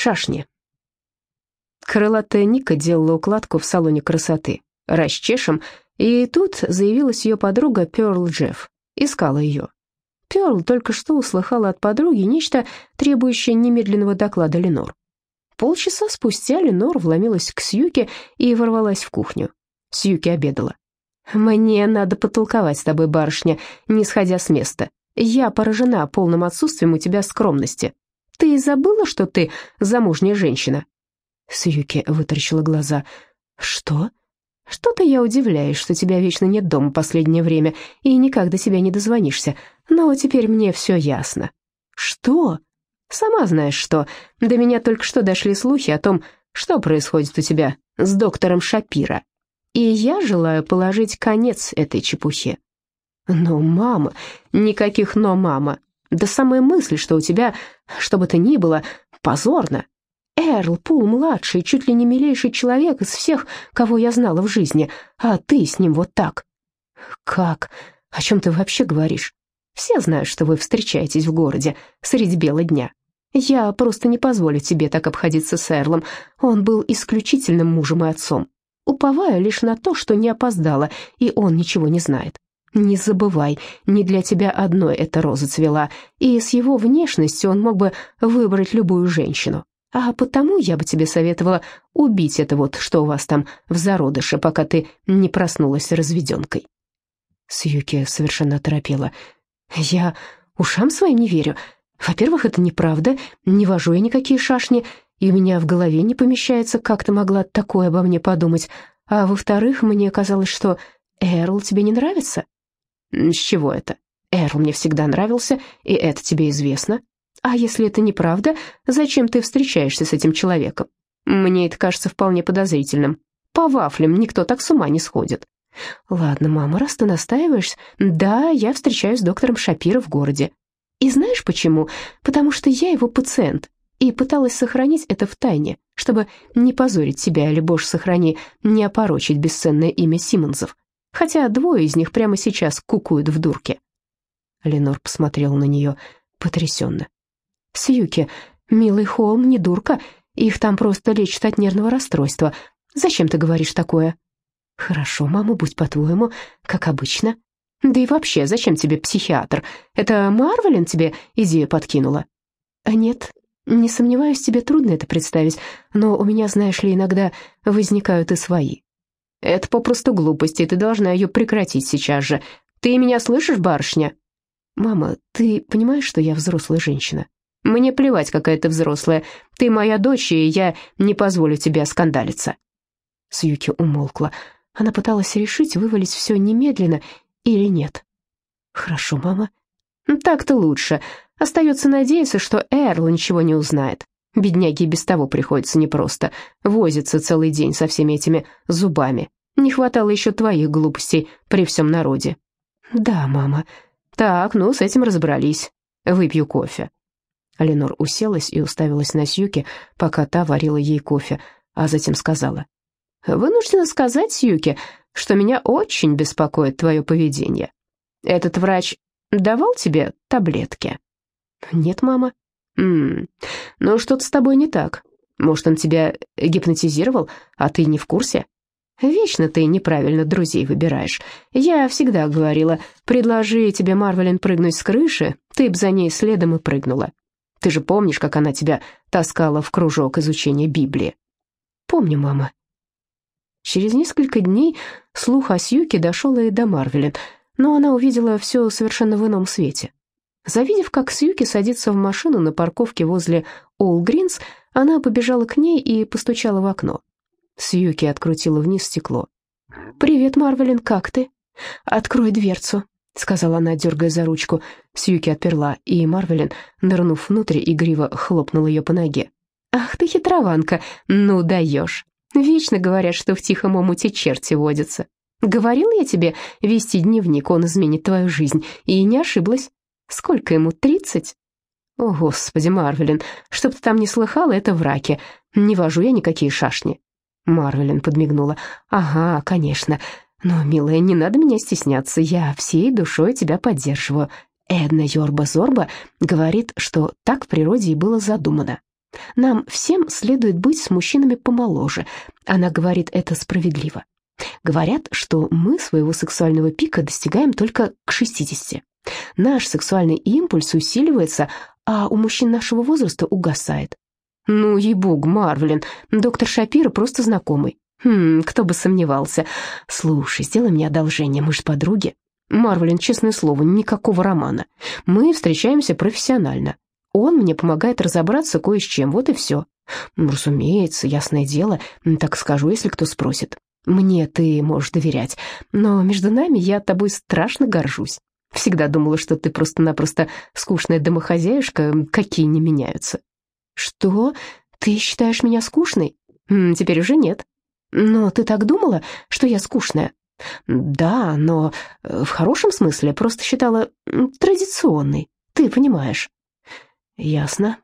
Шашни. Крылатая Ника делала укладку в салоне красоты. Расчешем, и тут заявилась ее подруга Перл Джефф. Искала ее. Перл только что услыхала от подруги нечто, требующее немедленного доклада Ленор. Полчаса спустя Ленор вломилась к Сьюке и ворвалась в кухню. Сьюки обедала. «Мне надо потолковать с тобой, барышня, не сходя с места. Я поражена полным отсутствием у тебя скромности. Ты забыла, что ты замужняя женщина?» Сьюки вытаращила глаза. «Что?» «Что-то я удивляюсь, что тебя вечно нет дома последнее время, и никак до тебя не дозвонишься. Но теперь мне все ясно». «Что?» «Сама знаешь что. До меня только что дошли слухи о том, что происходит у тебя с доктором Шапира. И я желаю положить конец этой чепухе». «Но, мама...» «Никаких «но, мама». Да самая мысль, что у тебя, что бы то ни было, позорно. Эрл Пул-младший, чуть ли не милейший человек из всех, кого я знала в жизни, а ты с ним вот так. Как? О чем ты вообще говоришь? Все знают, что вы встречаетесь в городе среди бела дня. Я просто не позволю тебе так обходиться с Эрлом. Он был исключительным мужем и отцом. Уповаю лишь на то, что не опоздала, и он ничего не знает. Не забывай, не для тебя одной эта роза цвела, и с его внешностью он мог бы выбрать любую женщину. А потому я бы тебе советовала убить это вот, что у вас там в зародыше, пока ты не проснулась разведенкой». Сьюки совершенно оторопела. «Я ушам своим не верю. Во-первых, это неправда, не вожу я никакие шашни, и у меня в голове не помещается, как ты могла такое обо мне подумать. А во-вторых, мне казалось, что Эрл тебе не нравится». «С чего это? Эрл мне всегда нравился, и это тебе известно. А если это неправда, зачем ты встречаешься с этим человеком? Мне это кажется вполне подозрительным. По вафлям никто так с ума не сходит. Ладно, мама, раз ты настаиваешь, да, я встречаюсь с доктором Шапира в городе. И знаешь почему? Потому что я его пациент, и пыталась сохранить это в тайне, чтобы не позорить себя или, боже сохрани, не опорочить бесценное имя Симмонсов. Хотя двое из них прямо сейчас кукуют в дурке. Ленор посмотрел на нее потрясенно. Сьюки, милый холм, не дурка, их там просто лечат от нервного расстройства. Зачем ты говоришь такое?» «Хорошо, мама, будь по-твоему, как обычно». «Да и вообще, зачем тебе психиатр? Это Марвелин тебе идею подкинула?» «А «Нет, не сомневаюсь, тебе трудно это представить, но у меня, знаешь ли, иногда возникают и свои». «Это попросту глупость, и ты должна ее прекратить сейчас же. Ты меня слышишь, барышня?» «Мама, ты понимаешь, что я взрослая женщина?» Мне плевать, какая ты взрослая. Ты моя дочь, и я не позволю тебе скандалиться». Сьюки умолкла. Она пыталась решить, вывалить все немедленно или нет. «Хорошо, мама». «Так-то лучше. Остается надеяться, что Эрл ничего не узнает. Бедняге без того приходится непросто. Возится целый день со всеми этими зубами. Не хватало еще твоих глупостей при всем народе». «Да, мама». «Так, ну, с этим разобрались. Выпью кофе». Ленор уселась и уставилась на Сьюки, пока та варила ей кофе, а затем сказала. «Вынуждена сказать, Сьюки, что меня очень беспокоит твое поведение. Этот врач давал тебе таблетки?» «Нет, мама». «М -м, ну что-то с тобой не так. Может, он тебя гипнотизировал, а ты не в курсе?» «Вечно ты неправильно друзей выбираешь. Я всегда говорила, предложи тебе Марвелин прыгнуть с крыши, ты б за ней следом и прыгнула. Ты же помнишь, как она тебя таскала в кружок изучения Библии?» «Помню, мама». Через несколько дней слух о Сьюке дошел и до Марвелин, но она увидела все совершенно в ином свете. Завидев, как Сьюки садится в машину на парковке возле Олл Гринс, она побежала к ней и постучала в окно. Сьюки открутила вниз стекло. «Привет, Марвелин, как ты?» «Открой дверцу», — сказала она, дергая за ручку. Сьюки отперла, и Марвелин, нырнув внутрь, игриво хлопнул ее по ноге. «Ах ты хитрованка! Ну даешь! Вечно говорят, что в тихом омуте черти водятся. Говорил я тебе, вести дневник, он изменит твою жизнь, и не ошиблась. Сколько ему, тридцать?» «О, господи, Марвелин, чтоб ты там не слыхала, это враки. Не вожу я никакие шашни». Марвелин подмигнула. «Ага, конечно. Но, милая, не надо меня стесняться, я всей душой тебя поддерживаю. Эдна Йорба-Зорба говорит, что так в природе и было задумано. Нам всем следует быть с мужчинами помоложе. Она говорит это справедливо. Говорят, что мы своего сексуального пика достигаем только к 60. Наш сексуальный импульс усиливается, а у мужчин нашего возраста угасает. Ну, ей-бог, Марвелин, доктор Шапира просто знакомый. Хм, кто бы сомневался. Слушай, сделай мне одолжение, мы же подруги. Марвелин, честное слово, никакого романа. Мы встречаемся профессионально. Он мне помогает разобраться кое с чем, вот и все. Ну, разумеется, ясное дело, так скажу, если кто спросит. Мне ты можешь доверять, но между нами я тобой страшно горжусь. Всегда думала, что ты просто-напросто скучная домохозяюшка, какие не меняются. Что? Ты считаешь меня скучной? Теперь уже нет. Но ты так думала, что я скучная? Да, но э, в хорошем смысле просто считала традиционной, ты понимаешь. Ясно.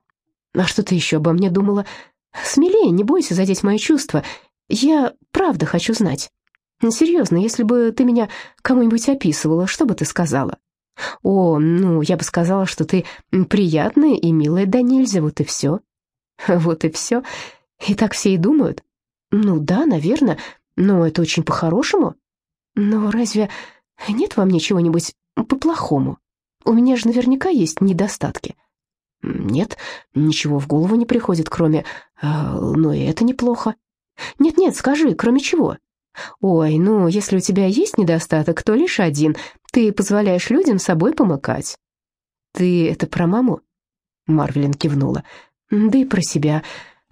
А что ты еще обо мне думала? Смелее, не бойся задеть мои чувства. Я правда хочу знать. Серьезно, если бы ты меня кому-нибудь описывала, что бы ты сказала? О, ну, я бы сказала, что ты приятная и милая да нельзя, вот и все. Вот и все. И так все и думают. Ну да, наверное, но это очень по-хорошему. Но разве нет вам ничего-нибудь по-плохому? У меня же наверняка есть недостатки. Нет, ничего в голову не приходит, кроме... Э, но и это неплохо. Нет-нет, скажи, кроме чего? Ой, ну, если у тебя есть недостаток, то лишь один. Ты позволяешь людям собой помыкать. Ты это про маму? Марвелин кивнула. Да и про себя.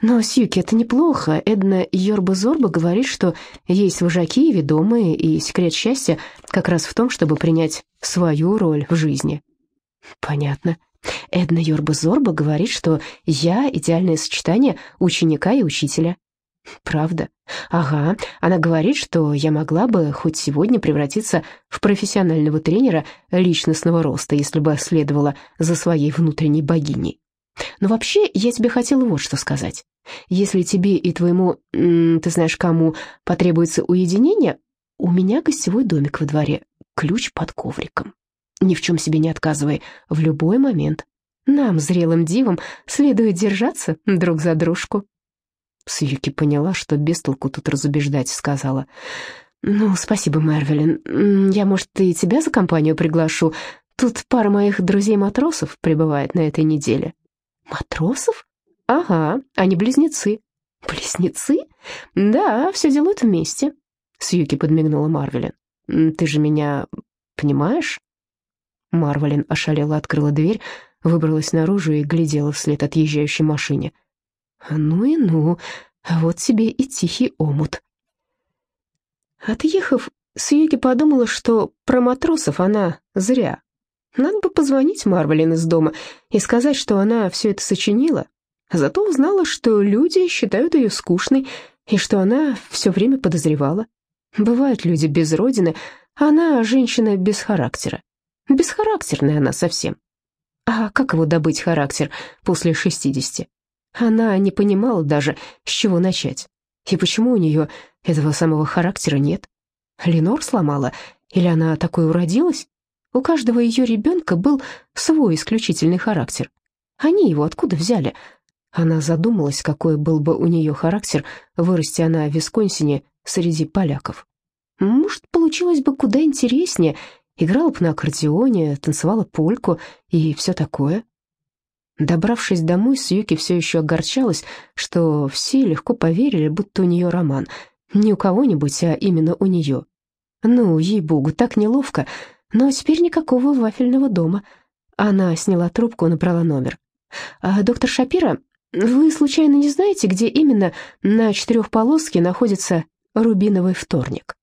Но, Сьюки, это неплохо. Эдна Йорба-Зорба говорит, что есть вожаки и ведомые, и секрет счастья как раз в том, чтобы принять свою роль в жизни. Понятно. Эдна Йорба-Зорба говорит, что я — идеальное сочетание ученика и учителя. Правда? Ага, она говорит, что я могла бы хоть сегодня превратиться в профессионального тренера личностного роста, если бы следовала за своей внутренней богиней. Но вообще, я тебе хотела вот что сказать. Если тебе и твоему, ты знаешь кому, потребуется уединение, у меня гостевой домик во дворе, ключ под ковриком. Ни в чем себе не отказывай, в любой момент. Нам, зрелым дивам, следует держаться друг за дружку. Сьюки поняла, что без толку тут разубеждать, сказала. «Ну, спасибо, Мервелин. Я, может, и тебя за компанию приглашу? Тут пара моих друзей-матросов прибывает на этой неделе». «Матросов?» «Ага, они близнецы». «Близнецы? Да, все делают вместе», — Сьюки подмигнула Марвелин. «Ты же меня понимаешь?» Марвелин ошалела открыла дверь, выбралась наружу и глядела вслед отъезжающей машине. Ну и ну, вот тебе и тихий омут. Отъехав, Сьюки подумала, что про матросов она зря. Надо бы позвонить Марвелин из дома и сказать, что она все это сочинила. Зато узнала, что люди считают ее скучной и что она все время подозревала. Бывают люди без родины, а она женщина без характера. Бесхарактерная она совсем. А как его добыть характер после шестидесяти? Она не понимала даже, с чего начать. И почему у нее этого самого характера нет? Ленор сломала? Или она такой уродилась? У каждого ее ребенка был свой исключительный характер. Они его откуда взяли? Она задумалась, какой был бы у нее характер, вырасти она в Висконсине среди поляков. Может, получилось бы куда интереснее, играла бы на аккордеоне, танцевала польку и все такое. Добравшись домой, Сьюки все еще огорчалась, что все легко поверили, будто у нее роман. Не у кого-нибудь, а именно у нее. Ну, ей-богу, так неловко. Но теперь никакого вафельного дома. Она сняла трубку, набрала номер. А, «Доктор Шапира, вы случайно не знаете, где именно на четырехполоске находится рубиновый вторник?»